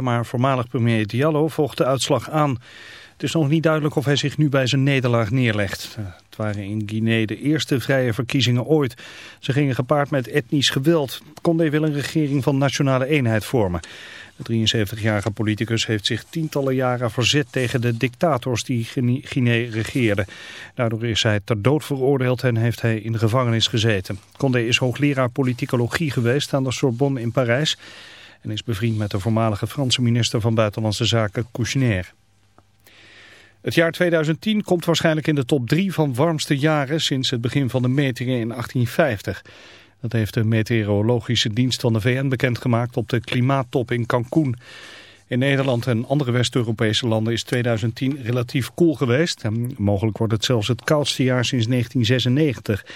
maar voormalig premier Diallo volgt de uitslag aan. Het is nog niet duidelijk of hij zich nu bij zijn nederlaag neerlegt. Eh, het waren in Guinea de eerste vrije verkiezingen ooit. Ze gingen gepaard met etnisch geweld. Condé wil een regering van nationale eenheid vormen. De 73-jarige politicus heeft zich tientallen jaren verzet tegen de dictators die Guinea regeerden. Daardoor is hij ter dood veroordeeld en heeft hij in de gevangenis gezeten. Condé is hoogleraar politicologie geweest aan de Sorbonne in Parijs en is bevriend met de voormalige Franse minister van Buitenlandse Zaken Kouchner. Het jaar 2010 komt waarschijnlijk in de top 3 van warmste jaren sinds het begin van de metingen in 1850. Dat heeft de meteorologische dienst van de VN bekendgemaakt op de klimaattop in Cancún. In Nederland en andere West-Europese landen is 2010 relatief koel geweest. Mogelijk wordt het zelfs het koudste jaar sinds 1996.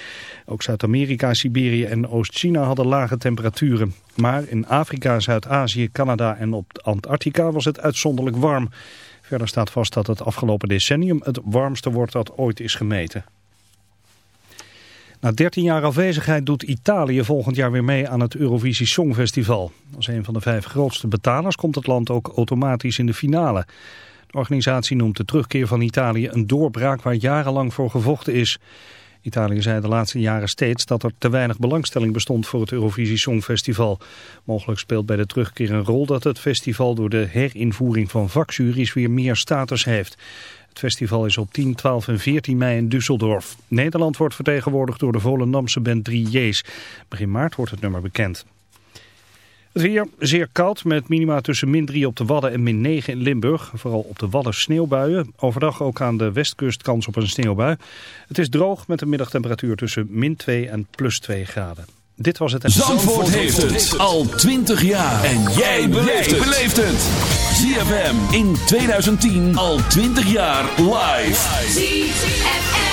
Ook Zuid-Amerika, Siberië en Oost-China hadden lage temperaturen. Maar in Afrika, Zuid-Azië, Canada en op Antarctica was het uitzonderlijk warm. Verder staat vast dat het afgelopen decennium het warmste wordt dat ooit is gemeten. Na 13 jaar afwezigheid doet Italië volgend jaar weer mee aan het Eurovisie Songfestival. Als een van de vijf grootste betalers komt het land ook automatisch in de finale. De organisatie noemt de terugkeer van Italië een doorbraak waar jarenlang voor gevochten is. Italië zei de laatste jaren steeds dat er te weinig belangstelling bestond voor het Eurovisie Songfestival. Mogelijk speelt bij de terugkeer een rol dat het festival door de herinvoering van vakjuries weer meer status heeft. Het festival is op 10, 12 en 14 mei in Düsseldorf. Nederland wordt vertegenwoordigd door de Volendamse band 3J's. Begin maart wordt het nummer bekend. Het weer zeer koud met minima tussen min 3 op de Wadden en min 9 in Limburg. Vooral op de Wadden sneeuwbuien. Overdag ook aan de westkust kans op een sneeuwbui. Het is droog met een middagtemperatuur tussen min 2 en plus 2 graden. Dit was het... Zandvoort, Zandvoort heeft het al 20 jaar. En jij beleeft het. ZFM in 2010 al 20 jaar live. ZFM.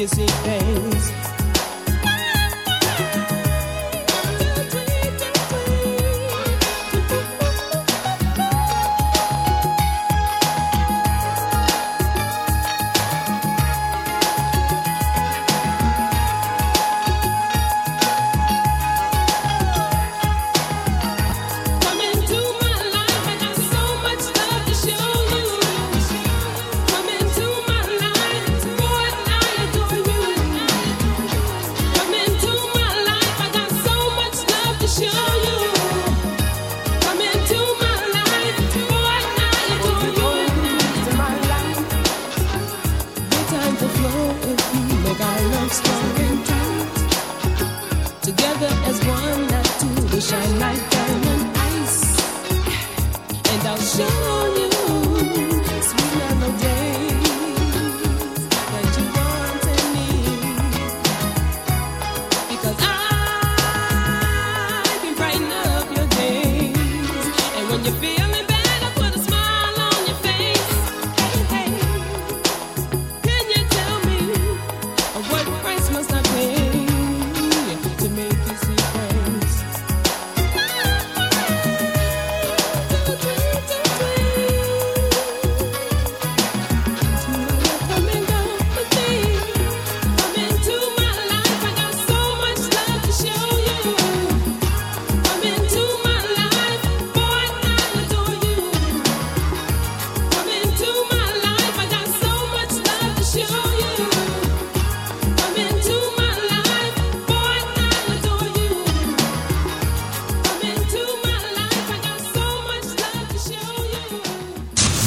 kissy face.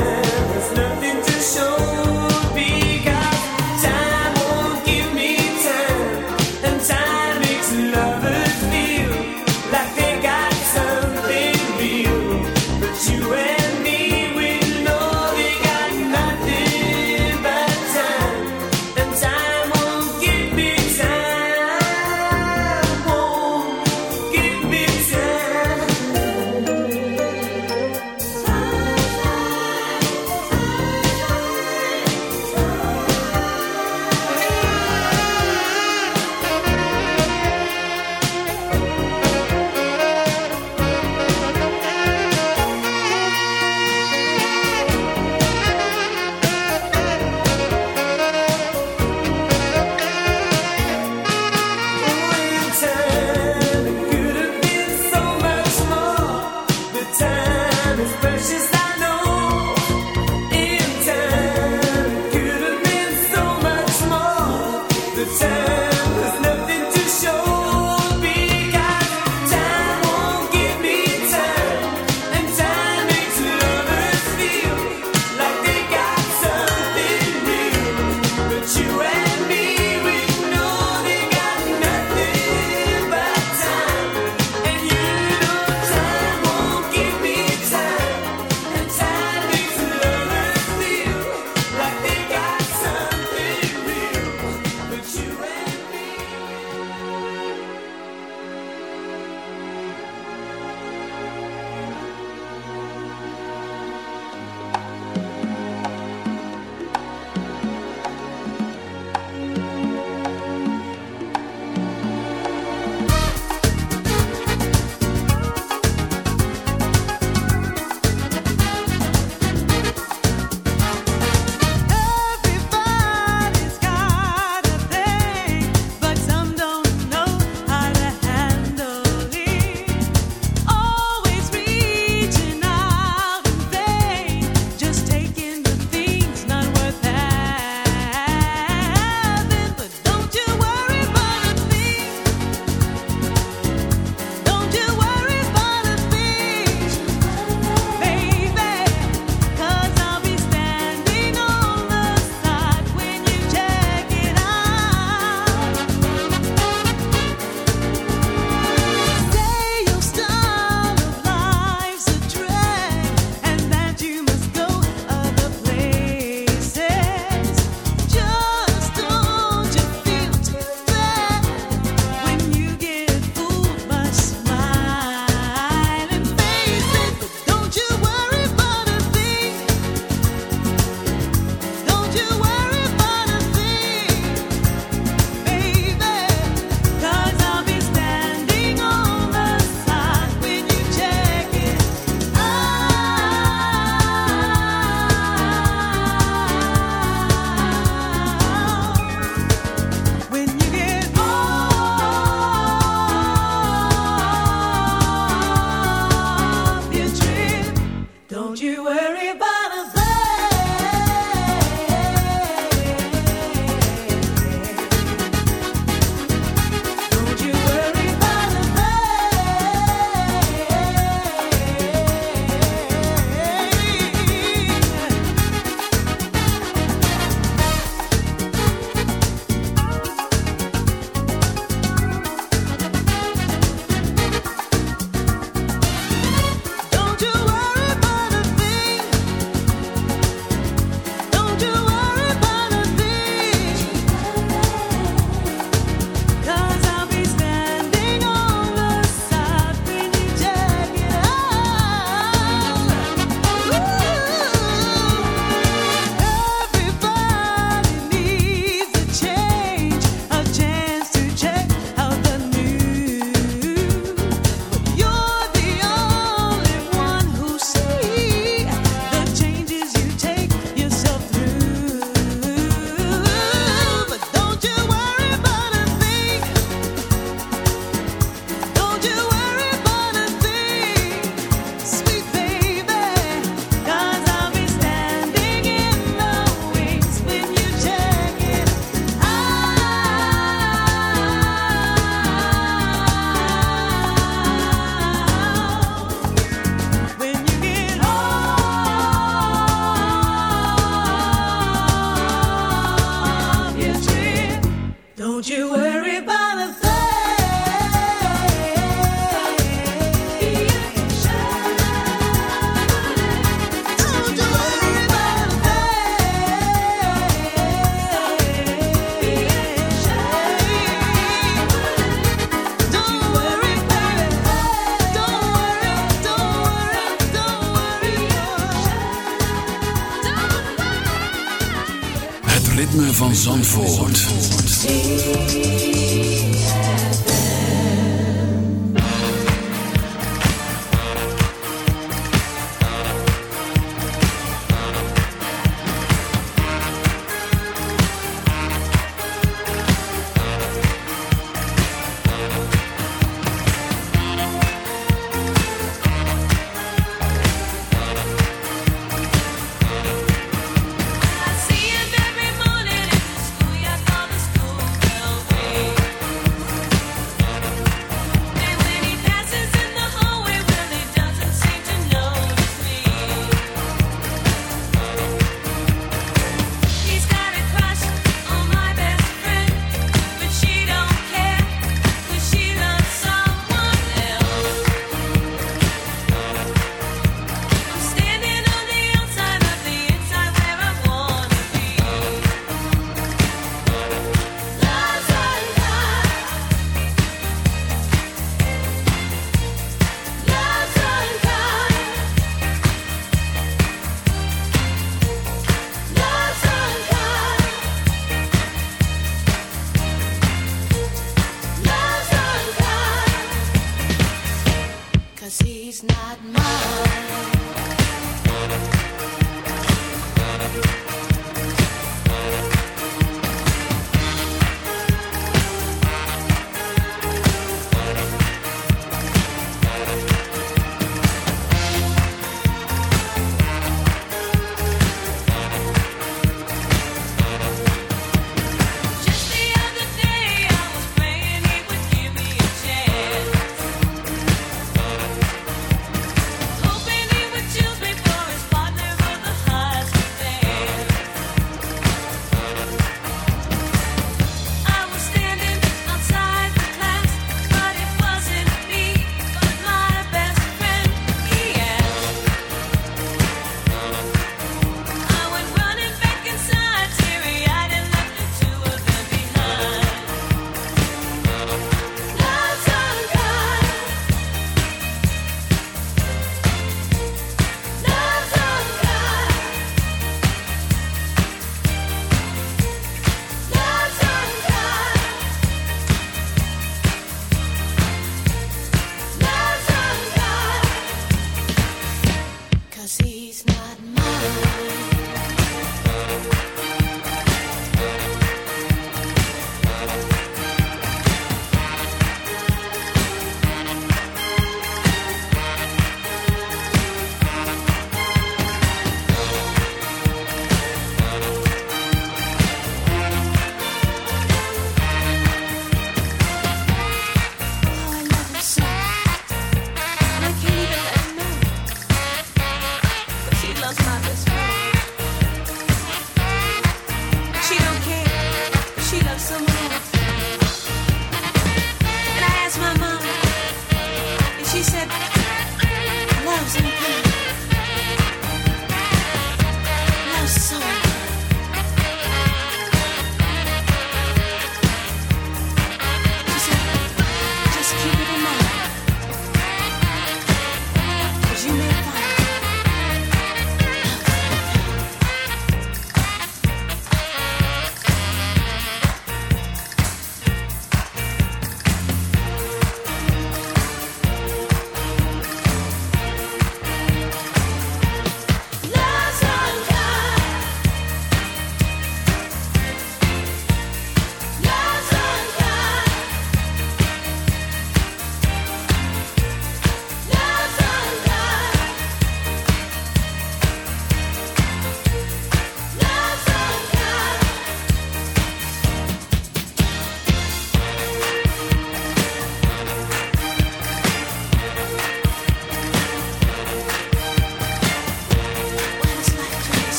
There's nothing to show.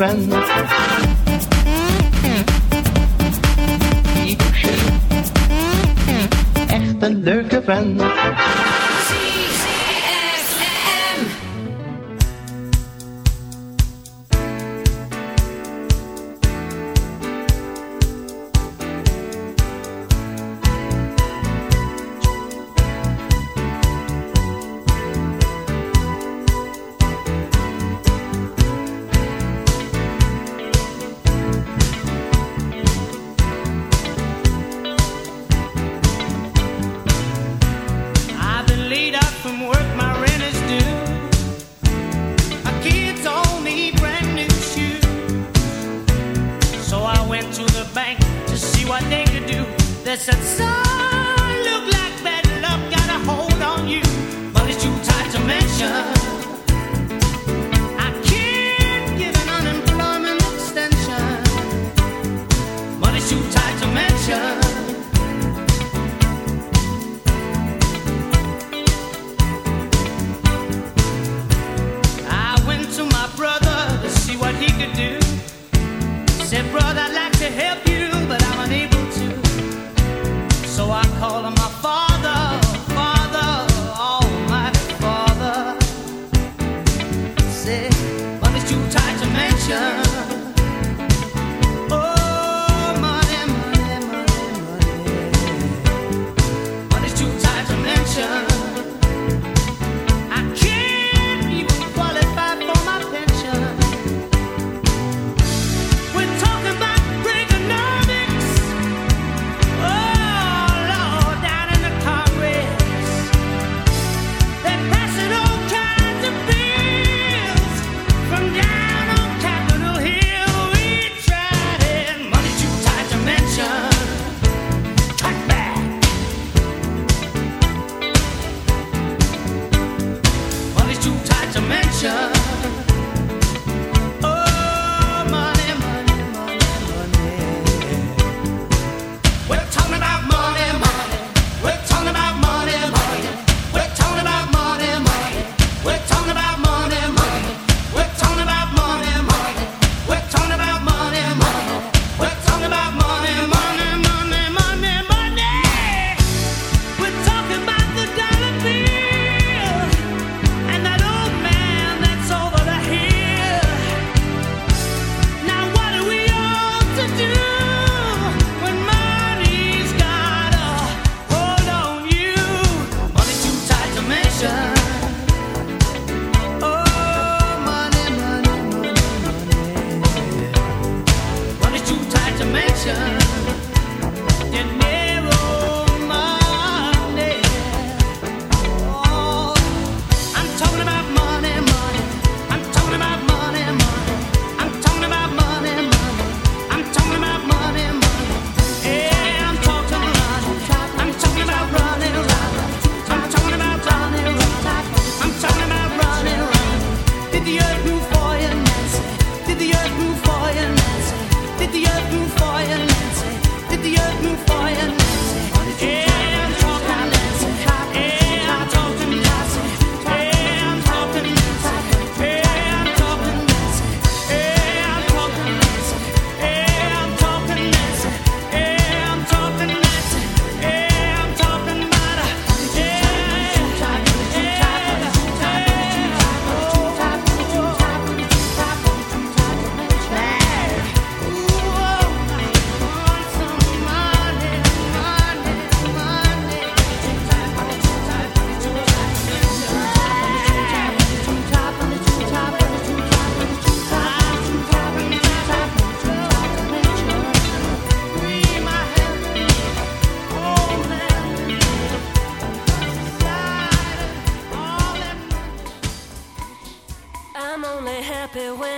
Een They said, son, look like bad luck got a hold on you. Too tight to mention.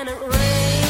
it rain.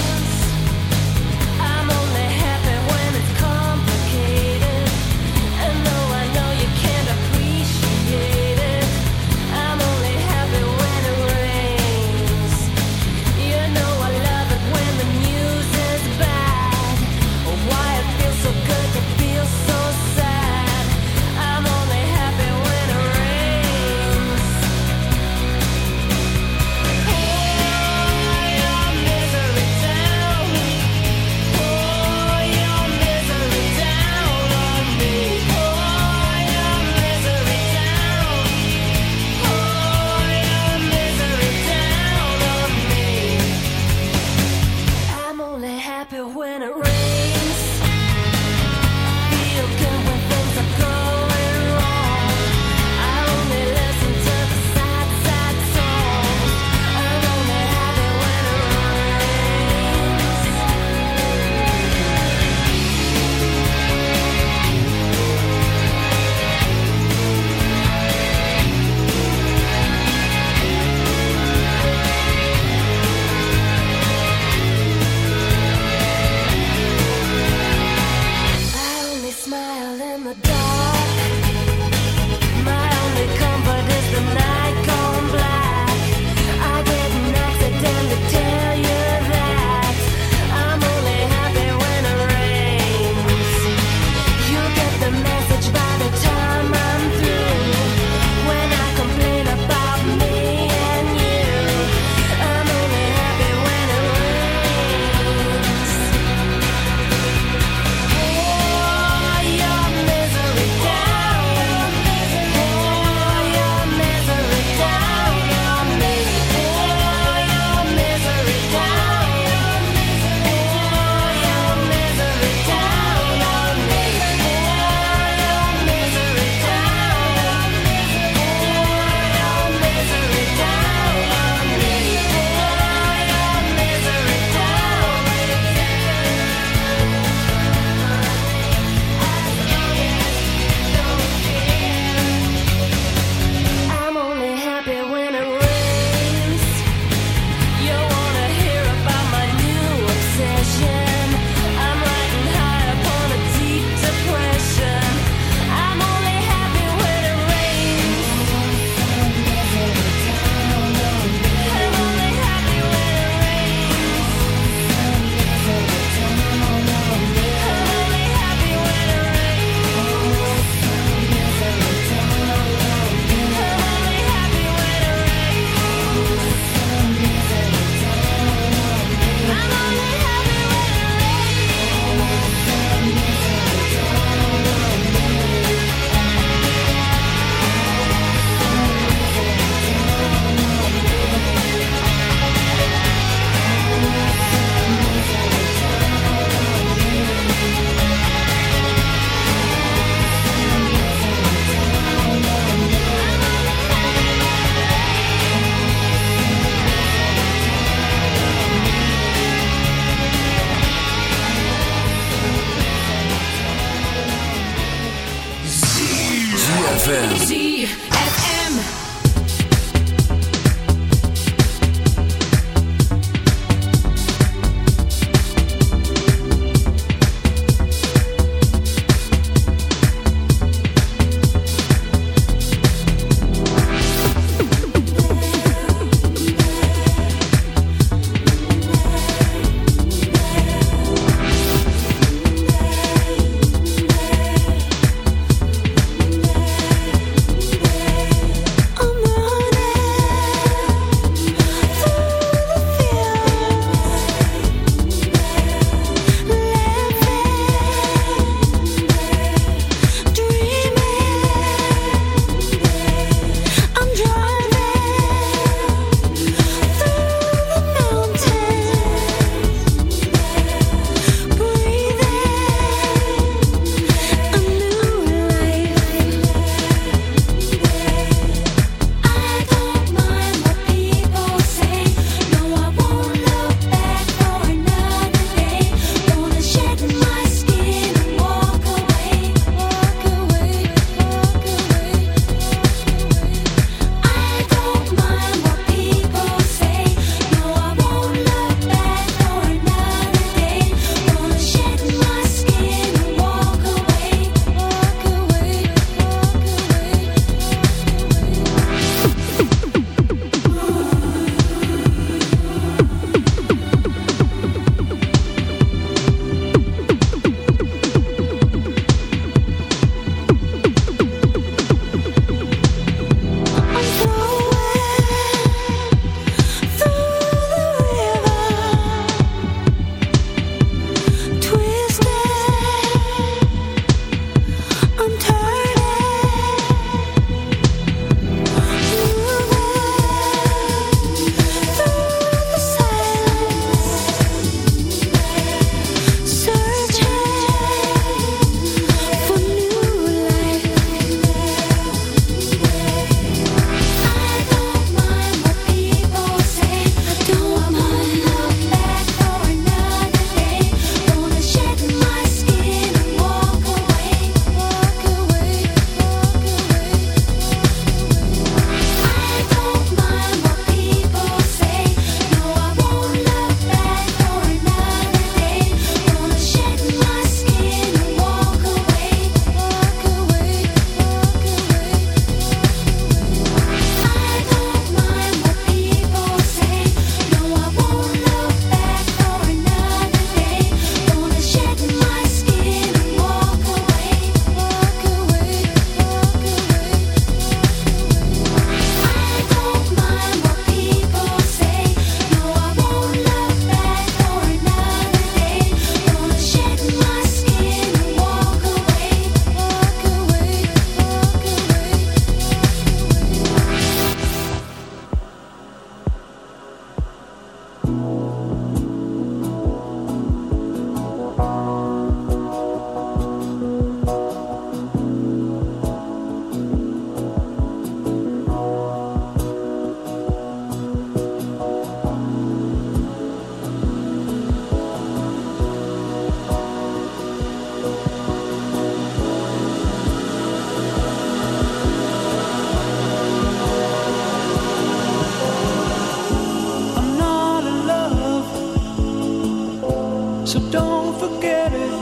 so don't forget it.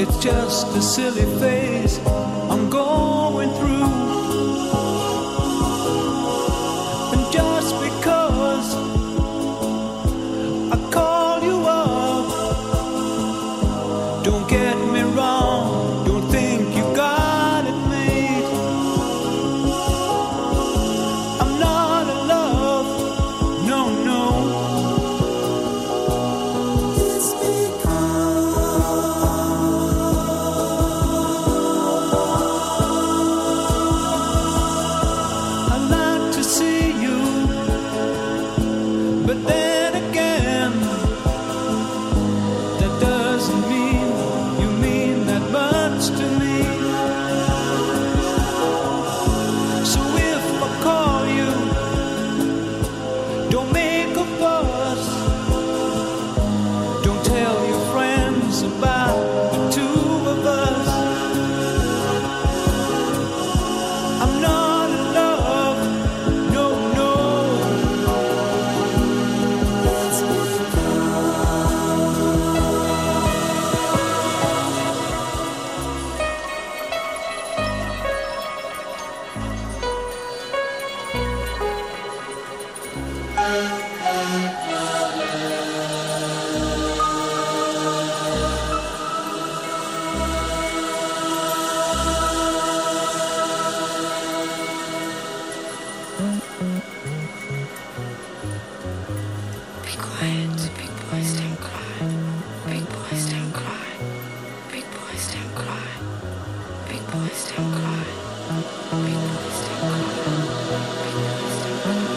It's just a silly phase I'm gone. still caught. Be still caught. Be still caught.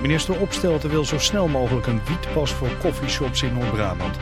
Minister Opstelten wil zo snel mogelijk een wietpas voor koffieshops in Noord-Brabant.